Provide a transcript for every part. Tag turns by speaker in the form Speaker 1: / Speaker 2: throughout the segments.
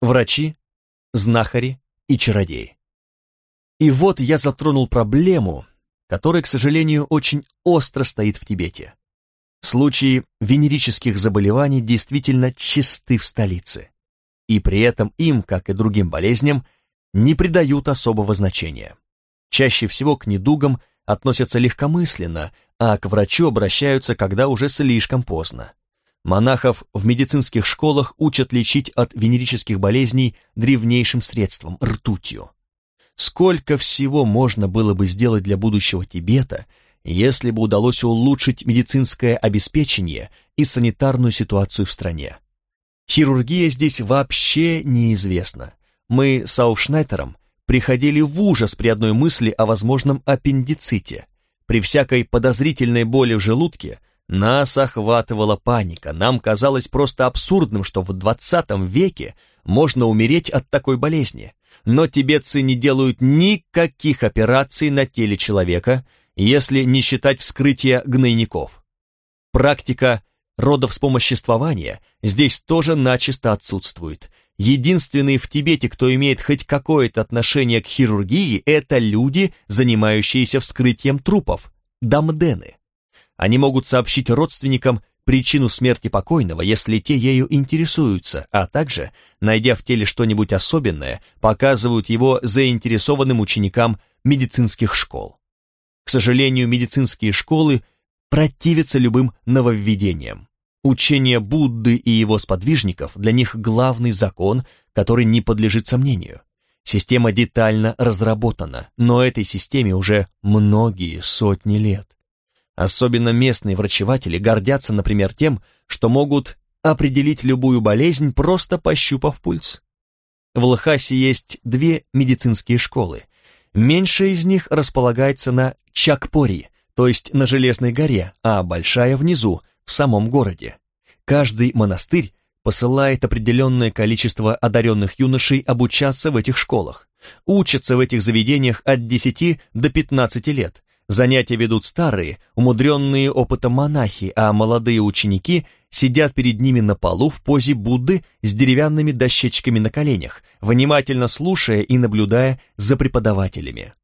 Speaker 1: врачи, знахари и чародеи. И вот я затронул проблему, которая, к сожалению, очень остро стоит в Тибете. Случаи венерических заболеваний действительно чисты в столице, и при этом им, как и другим болезням, не придают особого значения. Чаще всего к недугам относятся легкомысленно, а к врачу обращаются, когда уже слишком поздно. Монахов в медицинских школах учат лечить от венерических болезней древнейшим средством – ртутью. Сколько всего можно было бы сделать для будущего Тибета, если бы удалось улучшить медицинское обеспечение и санитарную ситуацию в стране. Хирургия здесь вообще неизвестна. Мы с Ауфшнайтером приходили в ужас при одной мысли о возможном аппендиците. При всякой подозрительной боли в желудке нас охватывала паника. Нам казалось просто абсурдным, что в 20 веке можно умереть от такой болезни. Но тибетцы не делают никаких операций на теле человека, если не считать вскрытия гнойников. Практика родовспомоществования здесь тоже начисто отсутствует, Единственные в Тибете, кто имеет хоть какое-то отношение к хирургии, это люди, занимающиеся вскрытием трупов, дамдены. Они могут сообщить родственникам причину смерти покойного, если те ею интересуются, а также, найдя в теле что-нибудь особенное, показывают его заинтересованным ученикам медицинских школ. К сожалению, медицинские школы противятся любым нововведениям. Учение Будды и его сподвижников для них главный закон, который не подлежит сомнению. Система детально разработана, но этой системе уже многие сотни лет. Особенно местные врачеватели гордятся, например, тем, что могут определить любую болезнь, просто пощупав пульс. В Лхасе есть две медицинские школы. Меньшая из них располагается на Чакпори, то есть на Железной горе, а большая внизу, в самом городе. Каждый монастырь посылает определенное количество одаренных юношей обучаться в этих школах. Учатся в этих заведениях от 10 до 15 лет. Занятия ведут старые, умудренные опытом монахи, а молодые ученики сидят перед ними на полу в позе Будды с деревянными дощечками на коленях, внимательно слушая и наблюдая за преподавателями.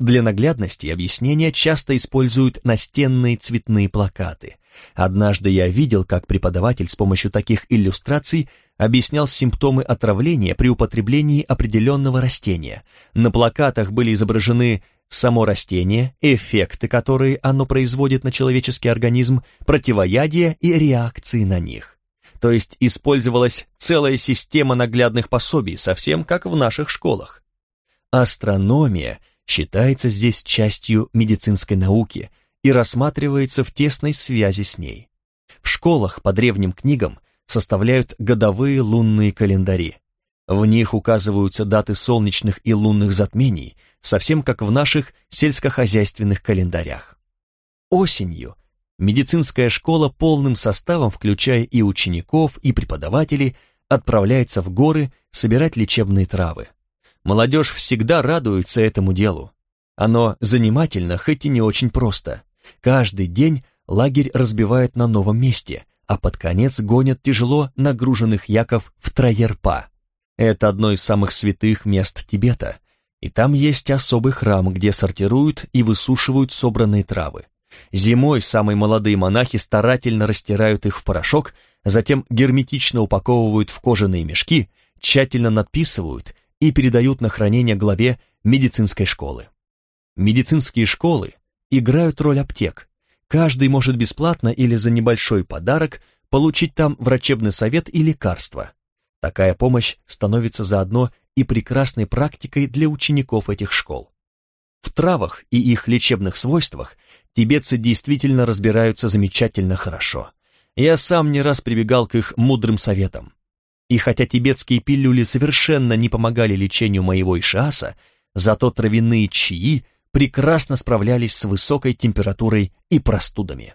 Speaker 1: Для наглядности объяснения часто используют настенные цветные плакаты. Однажды я видел, как преподаватель с помощью таких иллюстраций объяснял симптомы отравления при употреблении определенного растения. На плакатах были изображены само растение, эффекты, которые оно производит на человеческий организм, противоядие и реакции на них. То есть использовалась целая система наглядных пособий, совсем как в наших школах. Астрономия считается здесь частью медицинской науки и рассматривается в тесной связи с ней. В школах по древним книгам составляют годовые лунные календари. В них указываются даты солнечных и лунных затмений, совсем как в наших сельскохозяйственных календарях. Осенью медицинская школа полным составом, включая и учеников, и преподавателей, отправляется в горы собирать лечебные травы. Молодежь всегда радуется этому делу. Оно занимательно, хоть и не очень просто. Каждый день лагерь разбивают на новом месте, а под конец гонят тяжело нагруженных яков в Троерпа. Это одно из самых святых мест Тибета, и там есть особый храм, где сортируют и высушивают собранные травы. Зимой самые молодые монахи старательно растирают их в порошок, затем герметично упаковывают в кожаные мешки, тщательно надписывают и передают на хранение главе медицинской школы. Медицинские школы играют роль аптек. Каждый может бесплатно или за небольшой подарок получить там врачебный совет и лекарства. Такая помощь становится заодно и прекрасной практикой для учеников этих школ. В травах и их лечебных свойствах тибетцы действительно разбираются замечательно хорошо. Я сам не раз прибегал к их мудрым советам. И хотя тибетские пилюли совершенно не помогали лечению моего ишиаса, зато травяные чаи прекрасно справлялись с высокой температурой и простудами.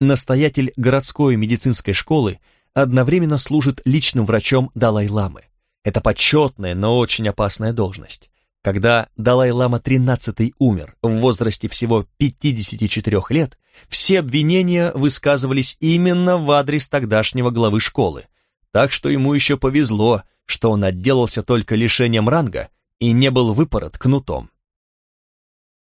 Speaker 1: Настоятель городской медицинской школы одновременно служит личным врачом Далай-ламы. Это почетная, но очень опасная должность. Когда Далай-лама XIII умер в возрасте всего 54 лет, все обвинения высказывались именно в адрес тогдашнего главы школы, так что ему еще повезло, что он отделался только лишением ранга и не был выпорот кнутом.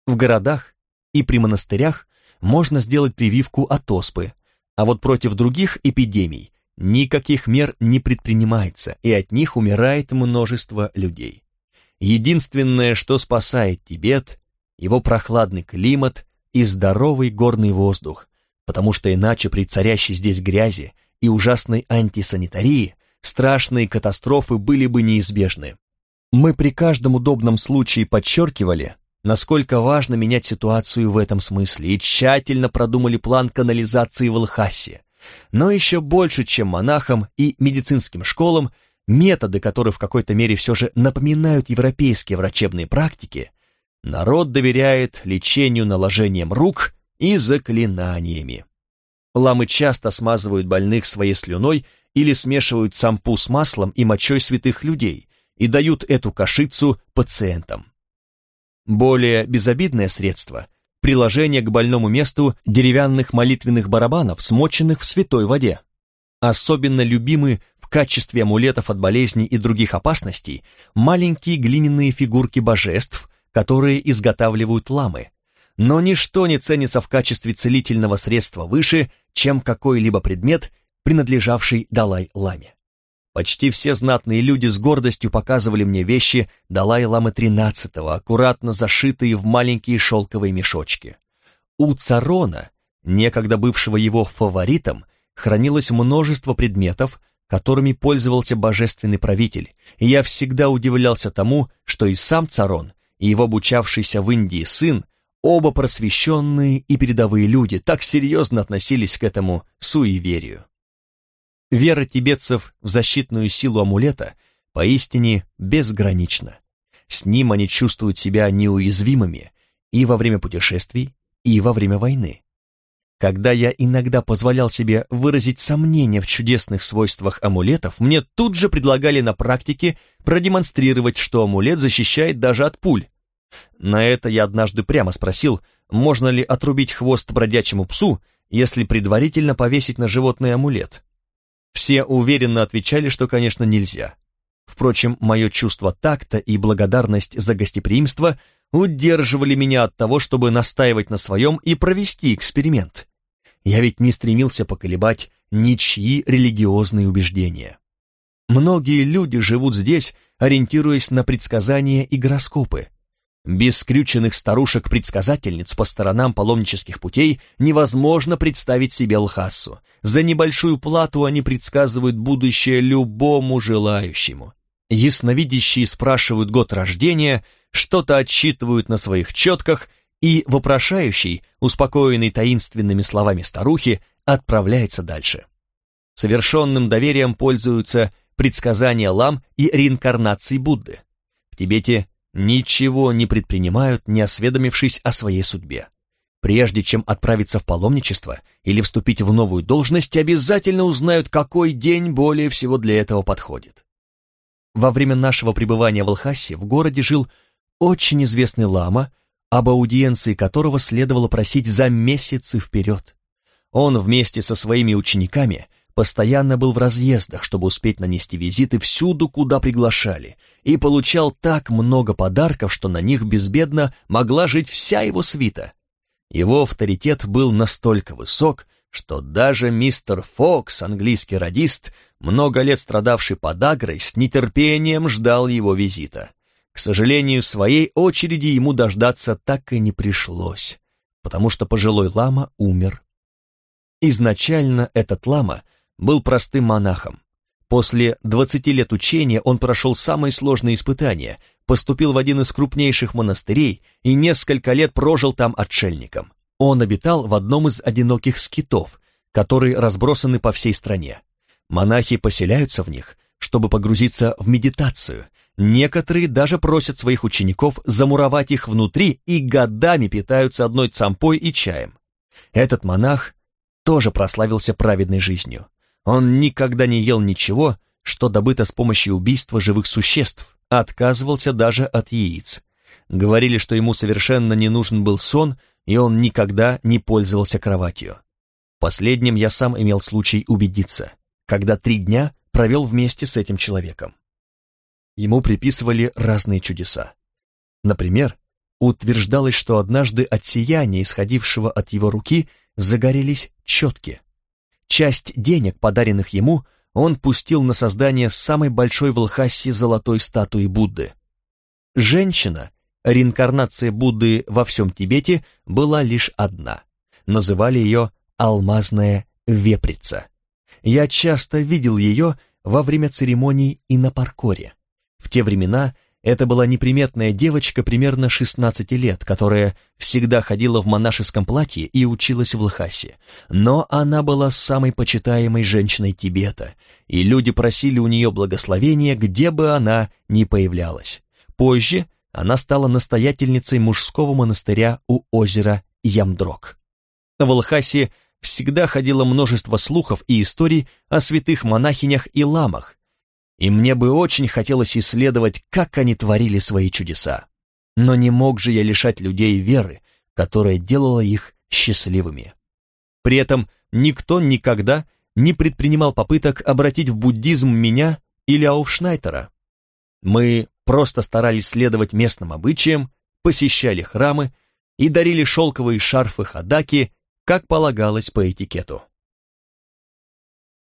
Speaker 1: В городах и при монастырях можно сделать прививку от оспы, а вот против других эпидемий никаких мер не предпринимается, и от них умирает множество людей. Единственное, что спасает Тибет, его прохладный климат и здоровый горный воздух, потому что иначе при царящей здесь грязи и ужасной антисанитарии страшные катастрофы были бы неизбежны. Мы при каждом удобном случае подчеркивали, насколько важно менять ситуацию в этом смысле, и тщательно продумали план канализации в Лхасе. Но еще больше, чем монахам и медицинским школам, методы, которые в какой-то мере все же напоминают европейские врачебные практики, народ доверяет лечению наложением рук и заклинаниями. Ламы часто смазывают больных своей слюной или смешивают сампу с маслом и мочой святых людей и дают эту кашицу пациентам. Более безобидное средство – приложение к больному месту деревянных молитвенных барабанов, смоченных в святой воде. Особенно любимы в качестве амулетов от болезней и других опасностей маленькие глиняные фигурки божеств, которые изготавливают ламы. Но ничто не ценится в качестве целительного средства выше, чем какой-либо предмет, принадлежавший Далай-ламе. Почти все знатные люди с гордостью показывали мне вещи Далай-ламы XIII, аккуратно зашитые в маленькие шелковые мешочки. У Царона, некогда бывшего его фаворитом, хранилось множество предметов, которыми пользовался божественный правитель, и я всегда удивлялся тому, что и сам Царон, и его обучавшийся в Индии сын, оба просвещенные и передовые люди, так серьезно относились к этому суеверию. Вера тибетцев в защитную силу амулета поистине безгранична. С ним они чувствуют себя неуязвимыми и во время путешествий, и во время войны. Когда я иногда позволял себе выразить сомнения в чудесных свойствах амулетов, мне тут же предлагали на практике продемонстрировать, что амулет защищает даже от пуль. На это я однажды прямо спросил, можно ли отрубить хвост бродячему псу, если предварительно повесить на животный амулет. Все уверенно отвечали, что, конечно, нельзя. Впрочем, мое чувство такта и благодарность за гостеприимство удерживали меня от того, чтобы настаивать на своем и провести эксперимент. Я ведь не стремился поколебать ничьи религиозные убеждения. Многие люди живут здесь, ориентируясь на предсказания и гороскопы, без скрюченных старушек-предсказательниц по сторонам паломнических путей невозможно представить себе Лхассу. За небольшую плату они предсказывают будущее любому желающему. Ясновидящие спрашивают год рождения, что-то отсчитывают на своих четках, и вопрошающий, успокоенный таинственными словами старухи, отправляется дальше. Совершенным доверием пользуются предсказания лам и реинкарнации Будды. В Тибете ничего не предпринимают, не осведомившись о своей судьбе. Прежде чем отправиться в паломничество или вступить в новую должность, обязательно узнают, какой день более всего для этого подходит. Во время нашего пребывания в Алхасе в городе жил очень известный лама, об аудиенции которого следовало просить за месяцы вперед. Он вместе со своими учениками постоянно был в разъездах, чтобы успеть нанести визиты всюду, куда приглашали, и получал так много подарков, что на них безбедно могла жить вся его свита. Его авторитет был настолько высок, что даже мистер Фокс, английский радист, много лет страдавший подагрой, с нетерпением ждал его визита. К сожалению, своей очереди ему дождаться так и не пришлось, потому что пожилой лама умер. Изначально этот лама — был простым монахом. После 20 лет учения он прошел самые сложные испытания, поступил в один из крупнейших монастырей и несколько лет прожил там отшельником. Он обитал в одном из одиноких скитов, которые разбросаны по всей стране. Монахи поселяются в них, чтобы погрузиться в медитацию. Некоторые даже просят своих учеников замуровать их внутри и годами питаются одной цампой и чаем. Этот монах тоже прославился праведной жизнью. Он никогда не ел ничего, что добыто с помощью убийства живых существ, отказывался даже от яиц. Говорили, что ему совершенно не нужен был сон, и он никогда не пользовался кроватью. Последним я сам имел случай убедиться, когда три дня провел вместе с этим человеком. ему приписывали разные чудеса. Например, утверждалось, что однажды от сияния, исходившего от его руки, загорелись четки. Часть денег, подаренных ему, он пустил на создание самой большой в Лхасе золотой статуи Будды. Женщина, реинкарнация Будды во всем Тибете, была лишь одна. Называли ее «алмазная веприца». Я часто видел ее во время церемоний и на паркоре. В те времена это была неприметная девочка примерно 16 лет, которая всегда ходила в монашеском платье и училась в Лхасе. Но она была самой почитаемой женщиной Тибета, и люди просили у нее благословения, где бы она ни появлялась. Позже она стала настоятельницей мужского монастыря у озера Ямдрок. В Лхасе всегда ходило множество слухов и историй о святых монахинях и ламах, и мне бы очень хотелось исследовать, как они творили свои чудеса. Но не мог же я лишать людей веры, которая делала их счастливыми. При этом никто никогда не предпринимал попыток обратить в буддизм меня или Ауфшнайтера. Мы просто старались следовать местным обычаям, посещали храмы и дарили шелковые шарфы хадаки, как полагалось по этикету.